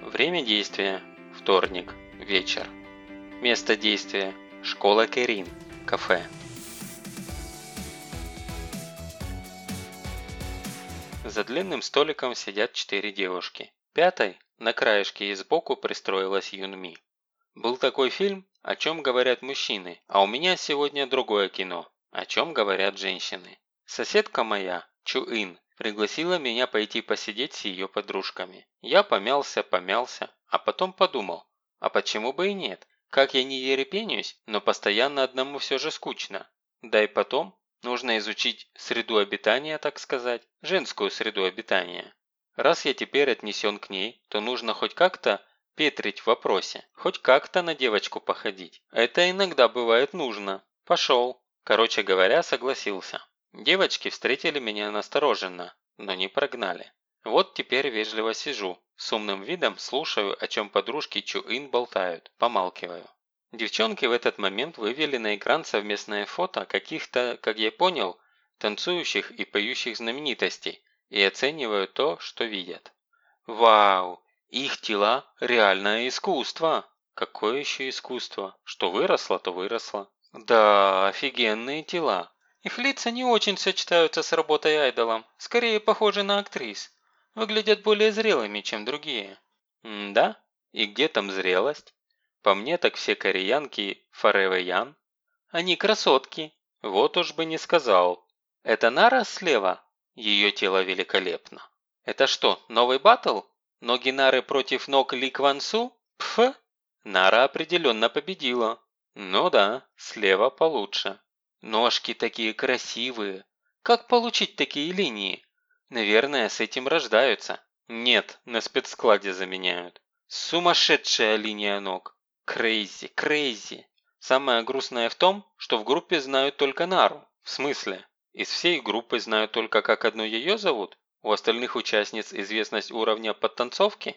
Время действия – вторник, вечер. Место действия – школа Керин, кафе. За длинным столиком сидят четыре девушки. Пятой, на краешке и сбоку, пристроилась Юнми. Был такой фильм «О чем говорят мужчины», а у меня сегодня другое кино «О чем говорят женщины». Соседка моя, Чуин, пригласила меня пойти посидеть с ее подружками. Я помялся, помялся, а потом подумал, а почему бы и нет? Как я не ерепенюсь, но постоянно одному все же скучно. Да и потом, нужно изучить среду обитания, так сказать, женскую среду обитания. Раз я теперь отнесен к ней, то нужно хоть как-то петрить в вопросе, хоть как-то на девочку походить. Это иногда бывает нужно. Пошел. Короче говоря, согласился. Девочки встретили меня настороженно, но не прогнали. Вот теперь вежливо сижу, с умным видом слушаю, о чем подружки Чуин болтают, помалкиваю. Девчонки в этот момент вывели на экран совместное фото каких-то, как я понял, танцующих и поющих знаменитостей и оценивают то, что видят. Вау! Их тела – реальное искусство! Какое еще искусство? Что выросло, то выросло. Да, офигенные тела. Их лица не очень сочетаются с работой айдолом, скорее похожи на актрис. Выглядят более зрелыми, чем другие. М да? И где там зрелость? По мне так все кореянки Young. Они красотки. Вот уж бы не сказал. Это Нара слева? Ее тело великолепно. Это что, новый батл? Ноги Нары против ног Ли Кван Су? Пф! Нара определенно победила. Ну да, слева получше. Ножки такие красивые. Как получить такие линии? Наверное, с этим рождаются. Нет, на спецскладе заменяют. Сумасшедшая линия ног. Crazy, crazy. Самое грустное в том, что в группе знают только Нару. В смысле? Из всей группы знают только, как одну ее зовут? У остальных участниц известность уровня подтанцовки?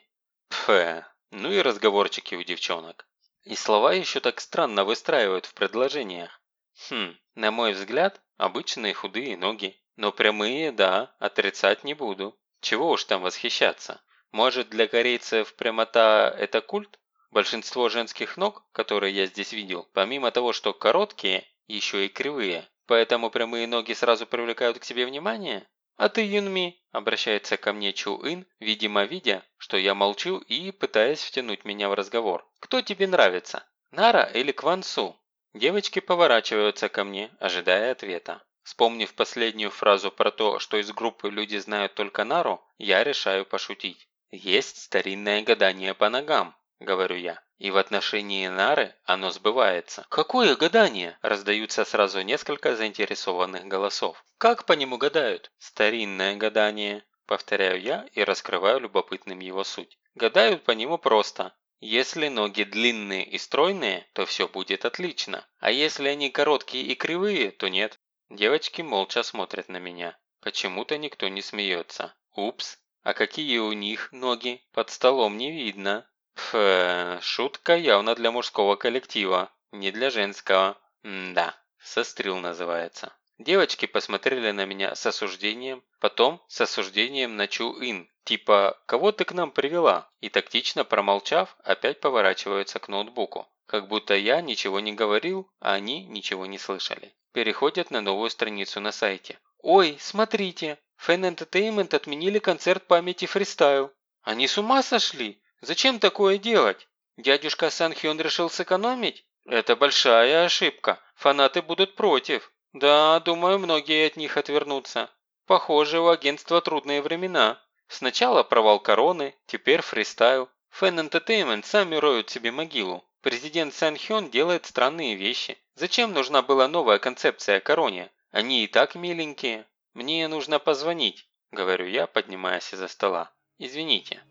Пф, ну и разговорчики у девчонок. И слова еще так странно выстраивают в предложениях. Хм, на мой взгляд, обычные худые ноги. Но прямые, да, отрицать не буду. Чего уж там восхищаться. Может, для корейцев прямота – это культ? Большинство женских ног, которые я здесь видел, помимо того, что короткие, еще и кривые. Поэтому прямые ноги сразу привлекают к себе внимание? «А ты, Юнми?» – обращается ко мне Чу Ин, видимо видя, что я молчу и пытаясь втянуть меня в разговор. «Кто тебе нравится? Нара или Кван Су?» Девочки поворачиваются ко мне, ожидая ответа. Вспомнив последнюю фразу про то, что из группы люди знают только Нару, я решаю пошутить. «Есть старинное гадание по ногам», – говорю я. И в отношении Нары оно сбывается. «Какое гадание?» – раздаются сразу несколько заинтересованных голосов. «Как по нему гадают?» «Старинное гадание», – повторяю я и раскрываю любопытным его суть. Гадают по нему просто. Если ноги длинные и стройные, то все будет отлично. А если они короткие и кривые, то нет. Девочки молча смотрят на меня. Почему-то никто не смеется. Упс, а какие у них ноги? Под столом не видно. Ф, шутка явно для мужского коллектива, не для женского. М да, сострил называется. Девочки посмотрели на меня с осуждением, потом с осуждением на Чу-Ин, типа «Кого ты к нам привела?» и тактично промолчав, опять поворачиваются к ноутбуку. Как будто я ничего не говорил, а они ничего не слышали. Переходят на новую страницу на сайте. «Ой, смотрите! Fan Entertainment отменили концерт памяти фристайл. Они с ума сошли? Зачем такое делать? Дядюшка Санхён решил сэкономить? Это большая ошибка. Фанаты будут против. Да, думаю, многие от них отвернутся. Похоже, у агентства трудные времена. Сначала провал короны, теперь фристайл. Fan Entertainment сами роют себе могилу. Президент Сан Хён делает странные вещи. Зачем нужна была новая концепция о короне? Они и так миленькие. Мне нужно позвонить, говорю я, поднимаясь из-за стола. Извините.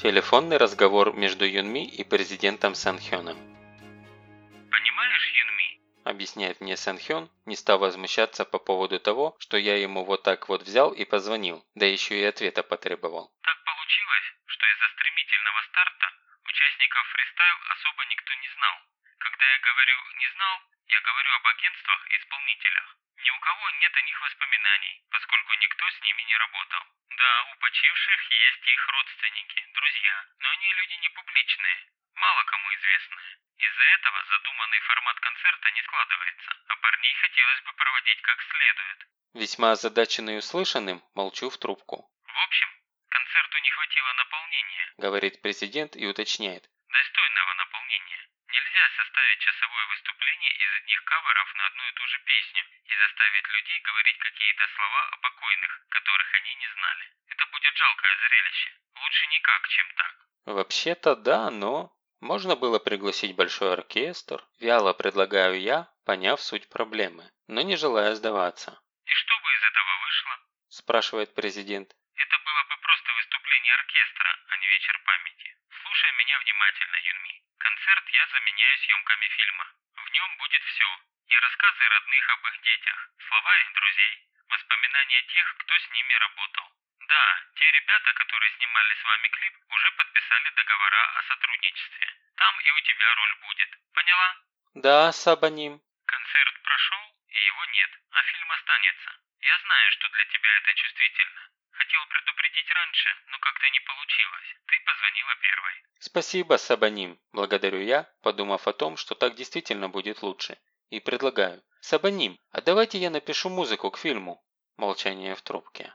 Телефонный разговор между Юнми и президентом Сан Хёном. Объясняет мне Сэнхён, не став возмущаться по поводу того, что я ему вот так вот взял и позвонил, да еще и ответа потребовал. Так получилось, что из-за стремительного старта участников фристайл особо никто не знал. Когда я говорю «не знал», я говорю об агентствах и исполнителях. Ни у кого нет о них воспоминаний, поскольку никто с ними не работал. Да, у почивших есть их родственники, друзья, но они люди не публичные, мало кому известные. Из-за этого задуманный формат концерта не складывается, а парней хотелось бы проводить как следует. Весьма озадаченный услышанным, молчу в трубку. В общем, концерту не хватило наполнения, Говорит президент и уточняет. достойного наполнения. Нельзя составить часовое выступление из одних каверов на одну и ту же песню и заставить людей говорить какие-то слова о покойных, которых они не знали. Это будет жалкое зрелище. Лучше никак, чем так. Вообще-то да, но... Можно было пригласить большой оркестр. Вяло предлагаю я, поняв суть проблемы, но не желая сдаваться. И что бы из этого вышло? Спрашивает президент. Это было бы просто выступление оркестра, а не вечер памяти. Слушай меня внимательно, Юнми. Концерт я заменяю съемками фильма. В нем будет все. И рассказы родных об их детях, слова их друзей, воспоминания тех, кто с ними работал. Да, те ребята, которые снимали с вами клип, уже подписали договора о сотрудничестве. Там и у тебя роль будет. Поняла? Да, Сабаним. Концерт прошел, и его нет, а фильм останется. Я знаю, что для тебя это чувствительно. Хотел предупредить раньше, но как-то не получилось. Ты позвонила первой. Спасибо, Сабаним. Благодарю я, подумав о том, что так действительно будет лучше. И предлагаю. Сабаним, а давайте я напишу музыку к фильму. Молчание в трубке.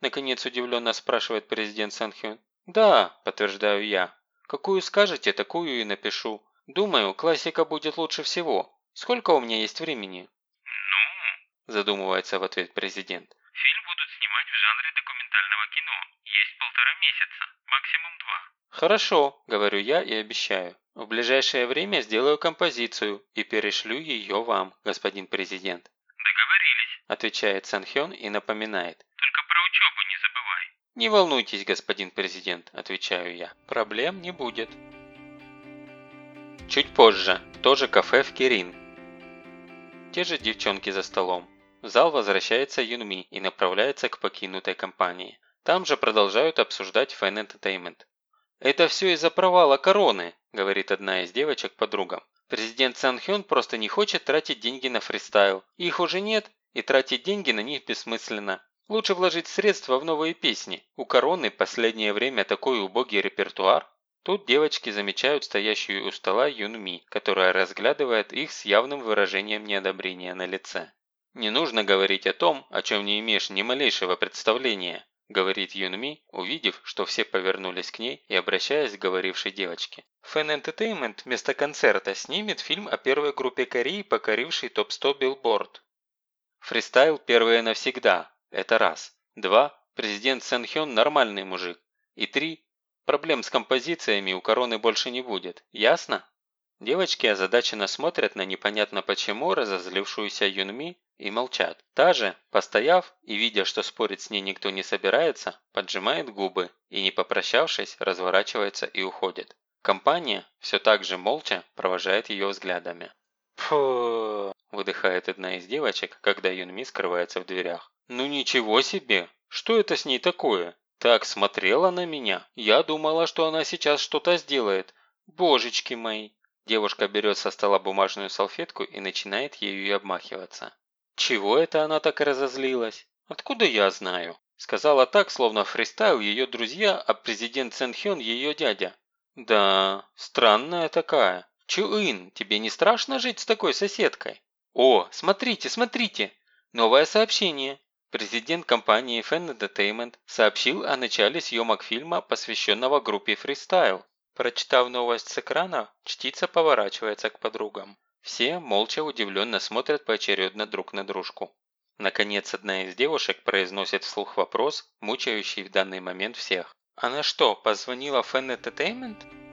Наконец удивленно спрашивает президент Санхён. Да, подтверждаю я. Какую скажете, такую и напишу. Думаю, классика будет лучше всего. Сколько у меня есть времени? Ну, Задумывается в ответ президент. фильм будут снимать в жанре документального кино. Есть полтора месяца, максимум два. Хорошо, говорю я и обещаю. В ближайшее время сделаю композицию и перешлю ее вам, господин президент. Договорились. Отвечает Санхён и напоминает. Только про учебу не забывай. Не волнуйтесь, господин президент, отвечаю я. Проблем не будет. Чуть позже. Тоже кафе в Кирин. Те же девчонки за столом. В зал возвращается Юнми и направляется к покинутой компании. Там же продолжают обсуждать Fan Entertainment. «Это все из-за провала короны», – говорит одна из девочек подругам. «Президент Сан Хён просто не хочет тратить деньги на фристайл. Их уже нет, и тратить деньги на них бессмысленно. Лучше вложить средства в новые песни. У короны последнее время такой убогий репертуар». Тут девочки замечают стоящую у стола Юнми, которая разглядывает их с явным выражением неодобрения на лице. «Не нужно говорить о том, о чем не имеешь ни малейшего представления», говорит Юнми, увидев, что все повернулись к ней и обращаясь к говорившей девочке. Fan Entertainment вместо концерта снимет фильм о первой группе Кореи, покорившей топ-100 Billboard. Фристайл первое навсегда. Это раз. Два. Президент Сэн нормальный мужик. И три. Проблем с композициями у короны больше не будет. Ясно? Девочки озадаченно смотрят на непонятно почему разозлившуюся Юнми и молчат. Та же, постояв и видя, что спорить с ней никто не собирается, поджимает губы и, не попрощавшись, разворачивается и уходит. Компания все так же молча провожает ее взглядами. «Фу!» – выдыхает одна из девочек, когда Юнми скрывается в дверях. «Ну ничего себе! Что это с ней такое? Так смотрела на меня. Я думала, что она сейчас что-то сделает. Божечки мои!» Девушка берет со стола бумажную салфетку и начинает ею и обмахиваться. «Чего это она так разозлилась? Откуда я знаю?» Сказала так, словно фристайл ее друзья, а президент Сэн Хён ее дядя. «Да, странная такая. Чуин, тебе не страшно жить с такой соседкой?» «О, смотрите, смотрите! Новое сообщение!» Президент компании Fan Entertainment сообщил о начале съемок фильма, посвященного группе Freestyle. Прочитав новость с экрана, чтица поворачивается к подругам. Все молча удивленно смотрят поочередно друг на дружку. Наконец, одна из девушек произносит вслух вопрос, мучающий в данный момент всех. «Она что, позвонила Fan Entertainment?»